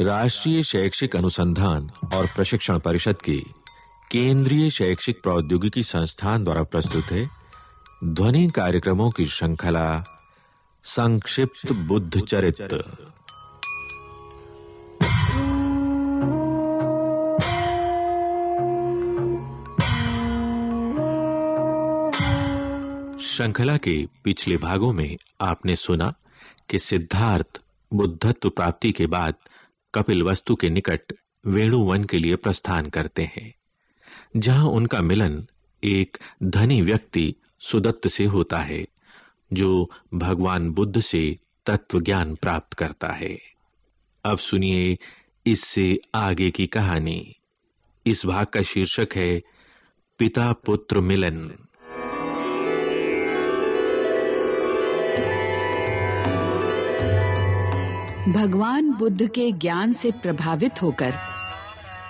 राष्ट्रीय शैक्षिक अनुसंधान और प्रशिक्षण परिषद की केंद्रीय शैक्षिक प्रौद्योगिकी संस्थान द्वारा प्रस्तुत है। ध्वनि कार्यक्रमों की श्रृंखला संक्षिप्त बुद्ध चरित्र श्रृंखला के पिछले भागों में आपने सुना कि सिद्धार्थ बुद्धत्व प्राप्ति के बाद कपिल वस्तु के निकट वेणुवन के लिए प्रस्थान करते हैं, जहाँ उनका मिलन एक धनी व्यक्ति सुदत्त से होता है, जो भगवान बुद्ध से तत्व ज्ञान प्राप्त करता है। अब सुनिए इससे आगे की कहानी। इस भाग का शीर्षक है, पिता पुत्र मिलन। भगवान बुद्ध के ज्ञान से प्रभावित होकर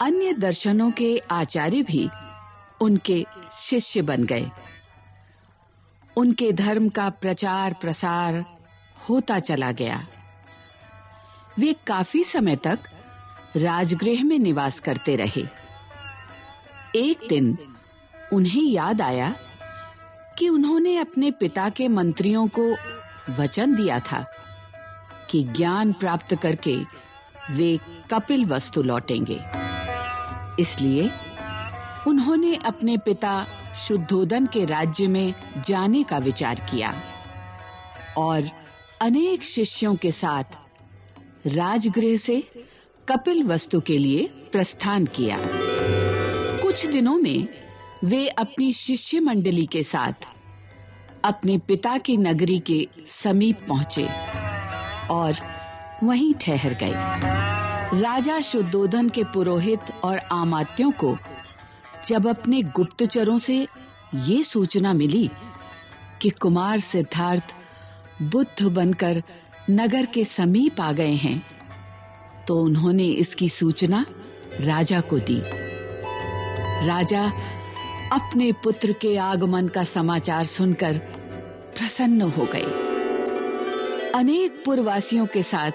अन्य दर्शनों के आचार्य भी उनके शिष्य बन गए। उनके धर्म का प्रचार प्रसार होता चला गया। वे काफ़ी समय तक राजगृह में निवास करते रहे। एक दिन उन्हें याद आया कि उन्होंने अपने पिता के मंत्रियों को वचन दिया था। कि ज्ञान प्राप्त करके वे कपिल वस्तु लौटेंगे। इसलिए उन्होंने अपने पिता शुद्धोदन के राज्य में जाने का विचार किया और अनेक शिष्यों के साथ राजगृह से कपिल वस्तु के लिए प्रस्थान किया। कुछ दिनों में वे अपनी शिष्य मंडली के साथ अपने पिता की नगरी के समीप पहुँचे। और वहीं ठहर गए राजा शुद्धोधन के पुरोहित और आमात्यों को जब अपने गुप्तचरों से ये सूचना मिली कि कुमार सिद्धार्थ बुद्ध बनकर नगर के समीप आ गए हैं तो उन्होंने इसकी सूचना राजा को दी। राजा अपने पुत्र के आगमन का समाचार सुनकर प्रसन्न हो गए। अनेक पुरवासियों के साथ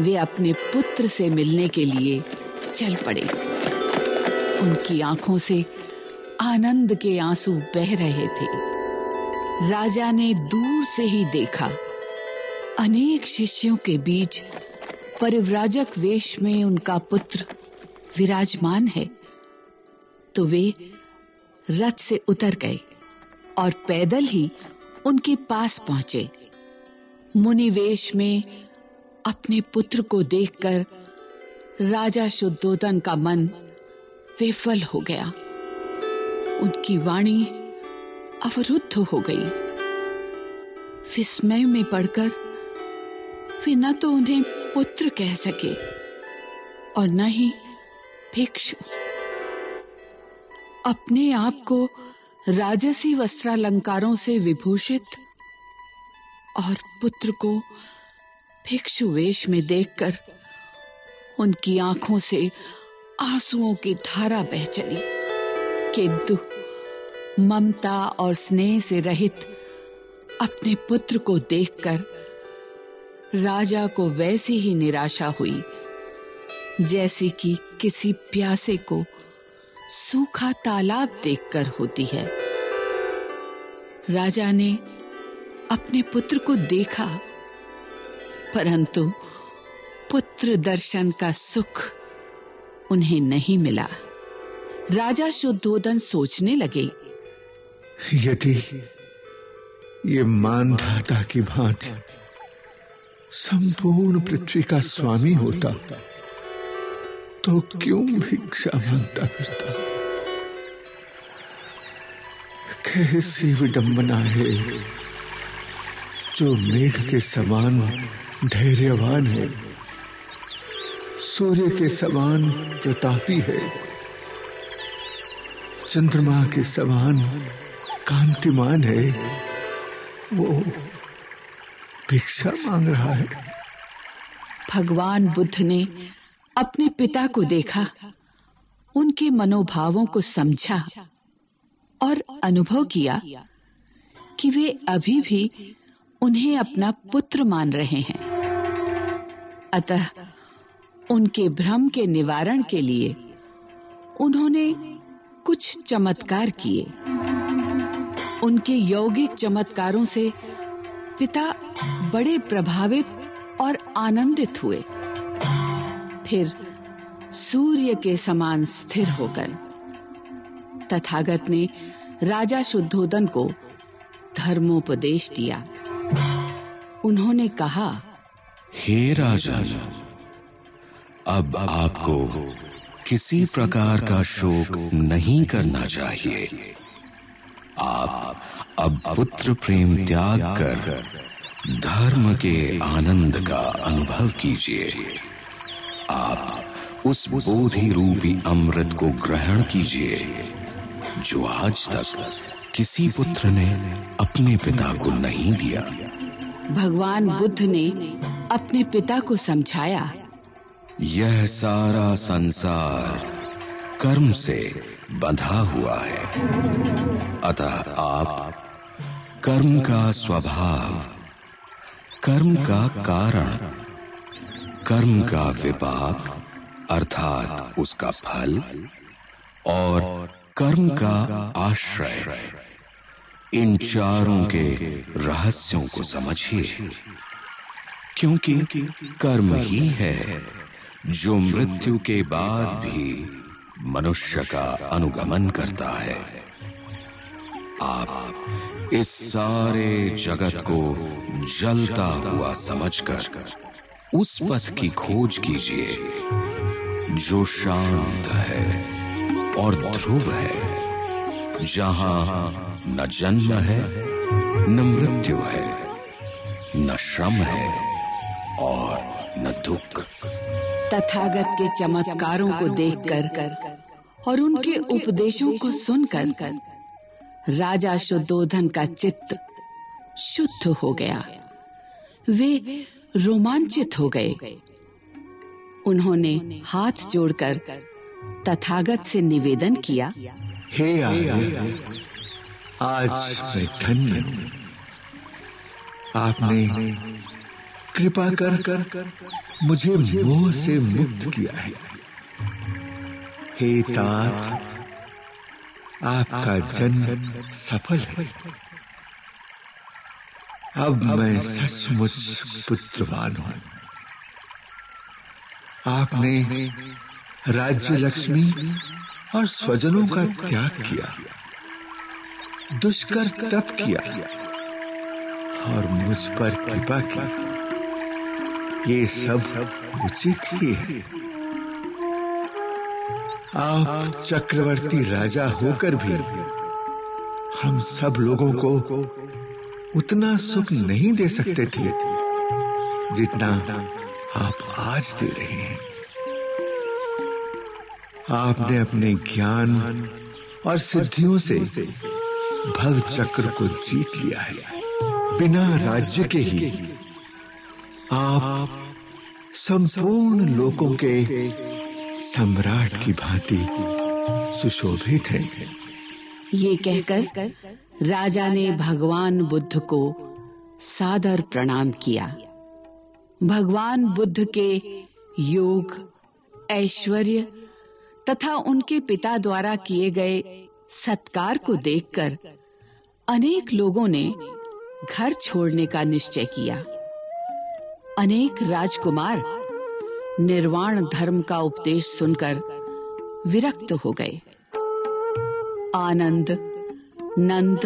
वे अपने पुत्र से मिलने के लिए चल पड़े। उनकी आँखों से आनंद के आँसू बह रहे थे। राजा ने दूर से ही देखा। अनेक शिष्यों के बीच परिव्राजक वेश में उनका पुत्र विराजमान है। तो वे रथ से उतर गए और पैदल ही उनके पास पहुँचे। मुनिवेश में अपने पुत्र को देखकर राजा शुद्धोदन का मन विफल हो गया। उनकी वाणी अवरुद्ध हो गई। विस्मय में पड़कर वे न तो उन्हें पुत्र कह सके और न ही भिक्षु। अपने आप को राजसी वस्त्रालंकारों से विभूषित और पुत्र को भिक्षु वेश में देखकर उनकी आँखों से आंसुओं की धारा बह चली, किंतु ममता और स्नेह से रहित अपने पुत्र को देखकर राजा को वैसी ही निराशा हुई, जैसी कि किसी प्यासे को सूखा तालाब देखकर होती है। राजा ने अपने पुत्र को देखा, परंतु पुत्र दर्शन का सुख उन्हें नहीं मिला। राजा शुद्धोदन सोचने लगे, यदि ये मानधाता की भांति संपूर्ण पृथ्वी का स्वामी होता तो क्यों भिक्षा माँगता फिरता? कैसी विडंबना है? जो मेघ के समान धैर्यवान है, सूर्य के समान प्रतापी है, चंद्रमा के समान कांतिमान है, वो भिक्षा मांग रहा है। भगवान बुद्ध ने अपने पिता को देखा, उनके मनोभावों को समझा और अनुभव किया कि वे अभी भी उन्हें अपना पुत्र मान रहे हैं। अतः उनके भ्रम के निवारण के लिए उन्होंने कुछ चमत्कार किए। उनके यौगिक चमत्कारों से पिता बड़े प्रभावित और आनंदित हुए। फिर सूर्य के समान स्थिर होकर तथागत ने राजा शुद्धोदन को धर्मोपदेश दिया। उन्होंने कहा, हे राजा, अब आपको किसी प्रकार का शोक नहीं करना चाहिए। आप अब पुत्र प्रेम त्याग कर धर्म के आनंद का अनुभव कीजिए। आप उस बोधि रूपी अमृत को ग्रहण कीजिए, जो आज तक किसी पुत्र ने अपने पिता को नहीं दिया। भगवान बुद्ध ने अपने पिता को समझाया। यह सारा संसार कर्म से बंधा हुआ है। अतः आप कर्म का स्वभाव कर्म का कारण कर्म का विपाक अर्थात उसका फल और कर्म का आश्रय। इन चारों के रहस्यों को समझिए। क्योंकि कर्म ही है जो मृत्यु के बाद भी मनुष्य का अनुगमन करता है। आप इस सारे जगत को जलता हुआ समझकर उस पथ की खोज कीजिए, जो शांत है। और ध्रुव है। जहाँ न जन्म है, न मृत्यु है, न श्रम है और न दुख। तथागत के चमत्कारों को देखकर और उनके उपदेशों को सुनकर राजा शुद्धोधन का चित्त शुद्ध हो गया। वे रोमांचित हो गए। उन्होंने हाथ जोड़कर तथागत से निवेदन किया, हे आर्य, आज मैं धन्य हूँ। आपने कृपा कर कर मुझे मोह से मुक्त किया है। हे तात, आपका जन्म सफल है। अब मैं सचमुच पुत्रवान हूँ। आपने राज्य लक्ष्मी और स्वजनों का त्याग किया। दुष्कर तप किया। और मुझ पर कृपा की। ये सब उचित ही है। आप चक्रवर्ती राजा होकर भी हम सब लोगों को उतना सुख नहीं दे सकते थे जितना आप आज दे रहे हैं। आपने अपने ज्ञान और सिद्धियों से भव चक्र को जीत लिया है। बिना राज्य के ही आप संपूर्ण लोगों के सम्राट की भांति सुशोभित हैं। ये कहकर राजा ने भगवान बुद्ध को सादर प्रणाम किया। भगवान बुद्ध के योग, ऐश्वर्य तथा उनके पिता द्वारा किए गए सत्कार को देखकर अनेक लोगों ने घर छोड़ने का निश्चय किया। अनेक राजकुमार निर्वाण धर्म का उपदेश सुनकर विरक्त हो गए। आनंद, नंद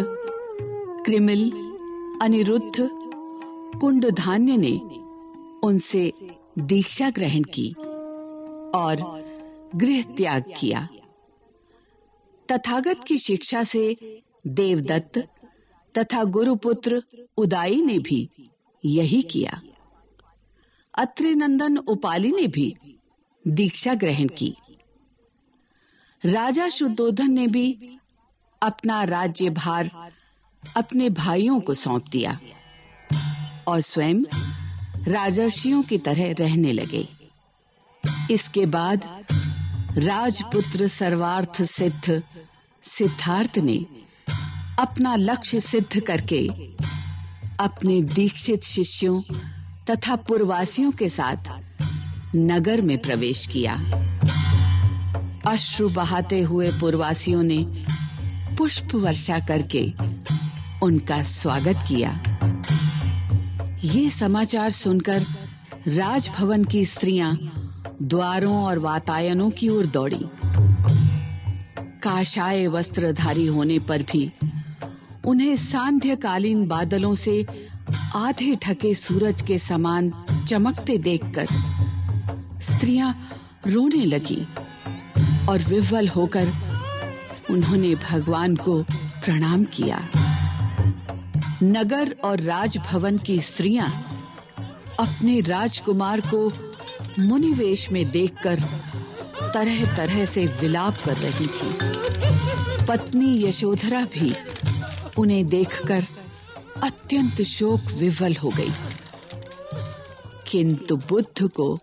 क्रिमिल अनिरुद्ध, कुंडधान्य ने उनसे दीक्षा ग्रहण की और गृह त्याग किया। तथागत की शिक्षा से देवदत्त तथा गुरुपुत्र उदाई ने भी यही किया। अत्रि नंदन उपाली ने भी दीक्षा ग्रहण की। राजा शुद्धोधन ने भी अपना राज्य भार अपने भाइयों को सौंप दिया और स्वयं राजर्षियों की तरह रहने लगे। इसके बाद राजपुत्र सर्वार्थ सिद्ध, सिद्धार्थ ने अपना लक्ष्य सिद्ध करके अपने दीक्षित शिष्यों तथा पुरवासियों के साथ नगर में प्रवेश किया। अश्रु बहाते हुए पुरवासियों ने पुष्प वर्षा करके उनका स्वागत किया। ये समाचार सुनकर राजभवन की स्त्रियाँ द्वारों और वातायनों की ओर दौड़ी। काशाय वस्त्रधारी होने पर भी उन्हें सांध्यकालीन बादलों से आधे ढके सूरज के समान चमकते देखकर स्त्रियाँ रोने लगी और विवल होकर उन्होंने भगवान को प्रणाम किया। नगर और राजभवन की स्त्रियाँ अपने राजकुमार को मुनिवेश में देखकर तरह-तरह से विलाप कर रही थी। पत्नी यशोधरा भी उन्हें देखकर अत्यंत शोक विवल हो गई। किंतु बुद्ध को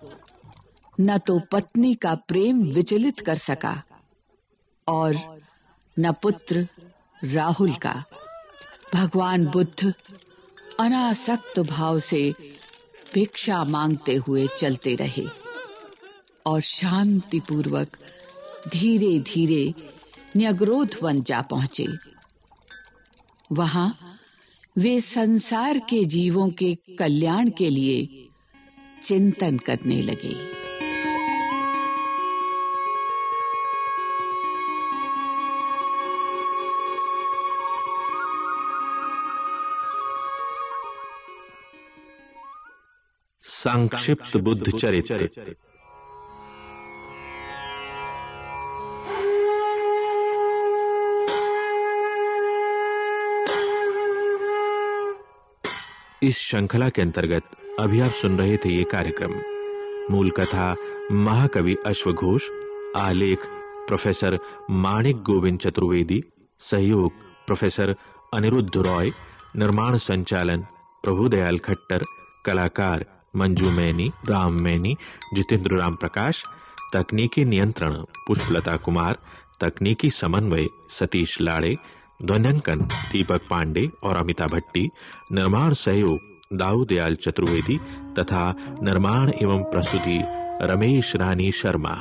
न तो पत्नी का प्रेम विचलित कर सका और न पुत्र राहुल का। भगवान बुद्ध अनासक्त भाव से भिक्षा मांगते हुए चलते रहे और शांति पूर्वक धीरे-धीरे न्यग्रोध वन जा पहुँचे। वहाँ वे संसार के जीवों के कल्याण के लिए चिंतन करने लगे। संक्षिप्त बुद्ध चरित्र इस श्रृंखला के अंतर्गत अभी आप सुन रहे थे ये कार्यक्रम। मूल कथा महाकवि अश्वघोष, आलेख प्रोफेसर माणिक गोविंद चतुर्वेदी, सहयोग प्रोफेसर अनिरुद्ध रॉय, निर्माण संचालन प्रभुदयाल खट्टर, कलाकार मंजू मैनी राम मैनी जितेंद्र राम प्रकाश, तकनीकी नियंत्रण, पुष्पलता कुमार, तकनीकी समन्वय, सतीश लाड़े ध्वनिंकन दीपक पांडे और अमिता भट्टी, निर्माण सहयोग दाऊदयाल चतुर्वेदी तथा निर्माण एवं प्रस्तुति रमेश रानी शर्मा।